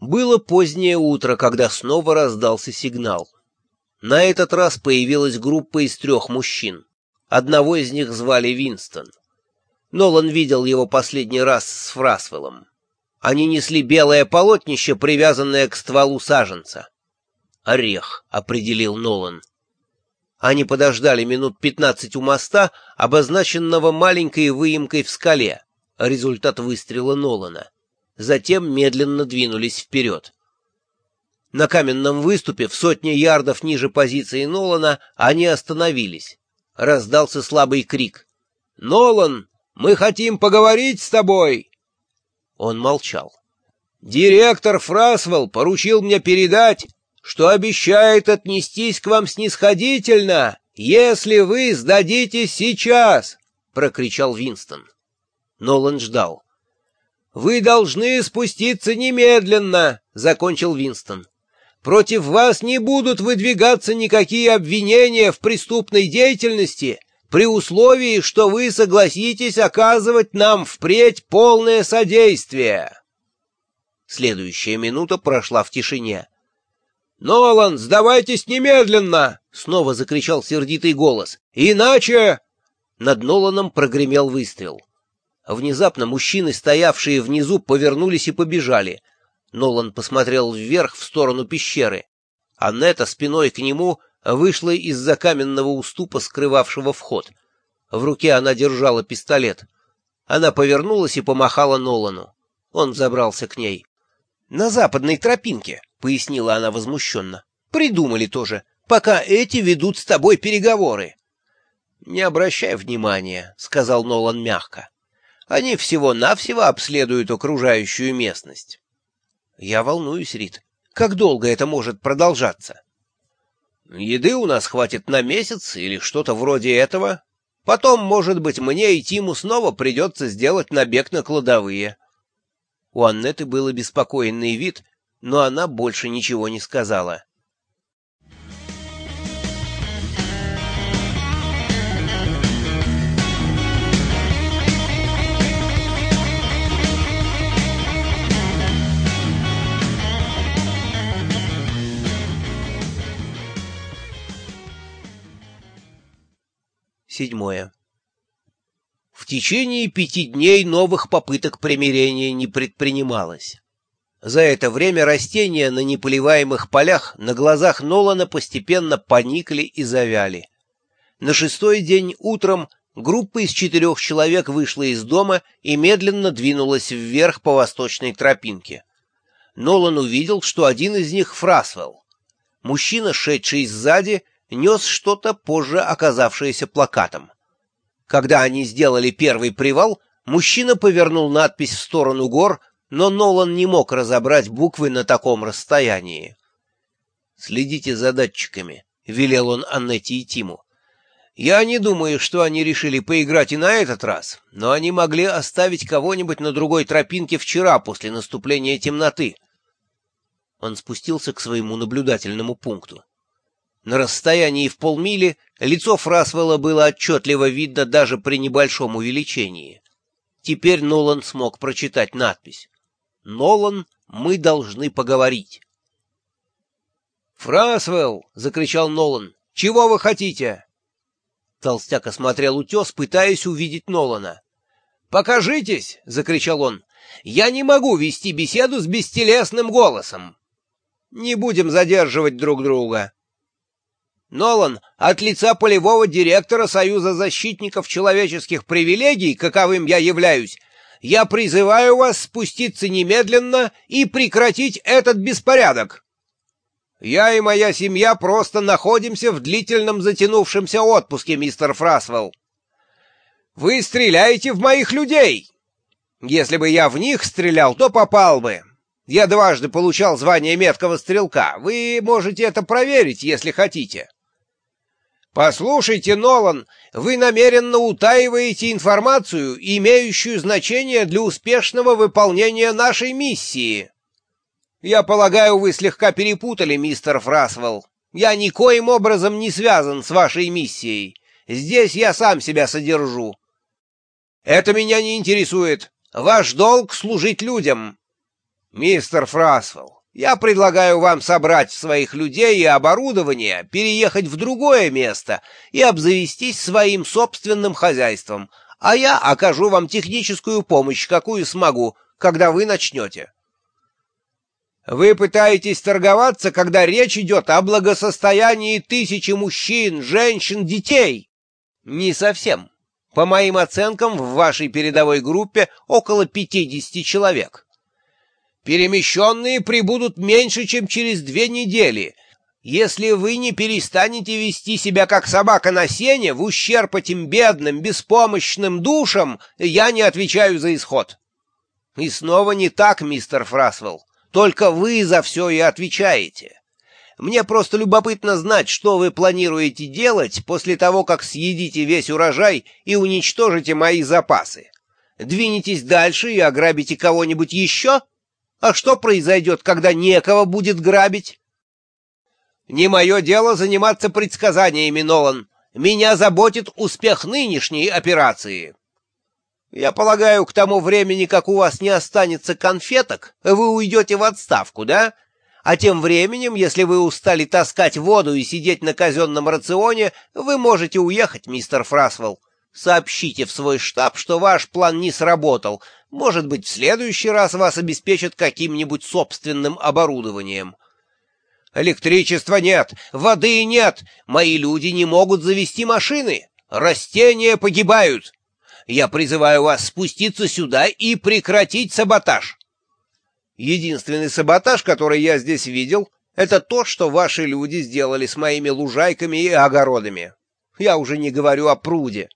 Было позднее утро, когда снова раздался сигнал. На этот раз появилась группа из трех мужчин. Одного из них звали Винстон. Нолан видел его последний раз с Фрасвеллом. Они несли белое полотнище, привязанное к стволу саженца. «Орех», — определил Нолан. Они подождали минут пятнадцать у моста, обозначенного маленькой выемкой в скале. Результат выстрела Нолана затем медленно двинулись вперед. На каменном выступе в сотне ярдов ниже позиции Нолана они остановились. Раздался слабый крик. «Нолан, мы хотим поговорить с тобой!» Он молчал. «Директор Фрасвелл поручил мне передать, что обещает отнестись к вам снисходительно, если вы сдадитесь сейчас!» — прокричал Винстон. Нолан ждал. «Вы должны спуститься немедленно», — закончил Винстон. «Против вас не будут выдвигаться никакие обвинения в преступной деятельности при условии, что вы согласитесь оказывать нам впредь полное содействие». Следующая минута прошла в тишине. «Нолан, сдавайтесь немедленно!» — снова закричал сердитый голос. «Иначе...» Над Ноланом прогремел выстрел. Внезапно мужчины, стоявшие внизу, повернулись и побежали. Нолан посмотрел вверх в сторону пещеры. Аннета спиной к нему вышла из-за каменного уступа, скрывавшего вход. В руке она держала пистолет. Она повернулась и помахала Нолану. Он забрался к ней. — На западной тропинке, — пояснила она возмущенно. — Придумали тоже, пока эти ведут с тобой переговоры. — Не обращай внимания, — сказал Нолан мягко. Они всего-навсего обследуют окружающую местность. Я волнуюсь, Рит. Как долго это может продолжаться? Еды у нас хватит на месяц или что-то вроде этого. Потом, может быть, мне и Тиму снова придется сделать набег на кладовые. У Аннеты был обеспокоенный вид, но она больше ничего не сказала. Седьмое. В течение пяти дней новых попыток примирения не предпринималось. За это время растения на неполиваемых полях на глазах Нолана постепенно поникли и завяли. На шестой день утром группа из четырех человек вышла из дома и медленно двинулась вверх по восточной тропинке. Нолан увидел, что один из них — Фрасвелл. Мужчина, шедший сзади, нес что-то позже оказавшееся плакатом. Когда они сделали первый привал, мужчина повернул надпись в сторону гор, но Нолан не мог разобрать буквы на таком расстоянии. «Следите за датчиками», — велел он Аннете и Тиму. «Я не думаю, что они решили поиграть и на этот раз, но они могли оставить кого-нибудь на другой тропинке вчера после наступления темноты». Он спустился к своему наблюдательному пункту. На расстоянии в полмили лицо Фрасвелла было отчетливо видно даже при небольшом увеличении. Теперь Нолан смог прочитать надпись. «Нолан, мы должны поговорить». «Фрасвелл!» — закричал Нолан. «Чего вы хотите?» Толстяк осмотрел утес, пытаясь увидеть Нолана. «Покажитесь!» — закричал он. «Я не могу вести беседу с бестелесным голосом!» «Не будем задерживать друг друга!» Нолан, от лица полевого директора Союза защитников человеческих привилегий, каковым я являюсь, я призываю вас спуститься немедленно и прекратить этот беспорядок. Я и моя семья просто находимся в длительном затянувшемся отпуске, мистер Фрасвелл. Вы стреляете в моих людей. Если бы я в них стрелял, то попал бы. Я дважды получал звание меткого стрелка. Вы можете это проверить, если хотите. «Послушайте, Нолан, вы намеренно утаиваете информацию, имеющую значение для успешного выполнения нашей миссии». «Я полагаю, вы слегка перепутали, мистер Фрасвелл. Я никоим образом не связан с вашей миссией. Здесь я сам себя содержу». «Это меня не интересует. Ваш долг — служить людям». Мистер Фрасвелл, я предлагаю вам собрать своих людей и оборудование, переехать в другое место и обзавестись своим собственным хозяйством, а я окажу вам техническую помощь, какую смогу, когда вы начнете. Вы пытаетесь торговаться, когда речь идет о благосостоянии тысячи мужчин, женщин, детей? Не совсем. По моим оценкам, в вашей передовой группе около 50 человек. Перемещенные прибудут меньше, чем через две недели, если вы не перестанете вести себя как собака на сене в ущерб этим бедным, беспомощным душам, я не отвечаю за исход. И снова не так, мистер Фрасвелл. Только вы за все и отвечаете. Мне просто любопытно знать, что вы планируете делать после того, как съедите весь урожай и уничтожите мои запасы. Двинетесь дальше и ограбите кого-нибудь еще? А что произойдет, когда некого будет грабить? Не мое дело заниматься предсказаниями, Нолан. Меня заботит успех нынешней операции. Я полагаю, к тому времени, как у вас не останется конфеток, вы уйдете в отставку, да? А тем временем, если вы устали таскать воду и сидеть на казенном рационе, вы можете уехать, мистер Фрасвелл. Сообщите в свой штаб, что ваш план не сработал. Может быть, в следующий раз вас обеспечат каким-нибудь собственным оборудованием. Электричества нет, воды нет, мои люди не могут завести машины, растения погибают. Я призываю вас спуститься сюда и прекратить саботаж. Единственный саботаж, который я здесь видел, это то, что ваши люди сделали с моими лужайками и огородами. Я уже не говорю о пруде.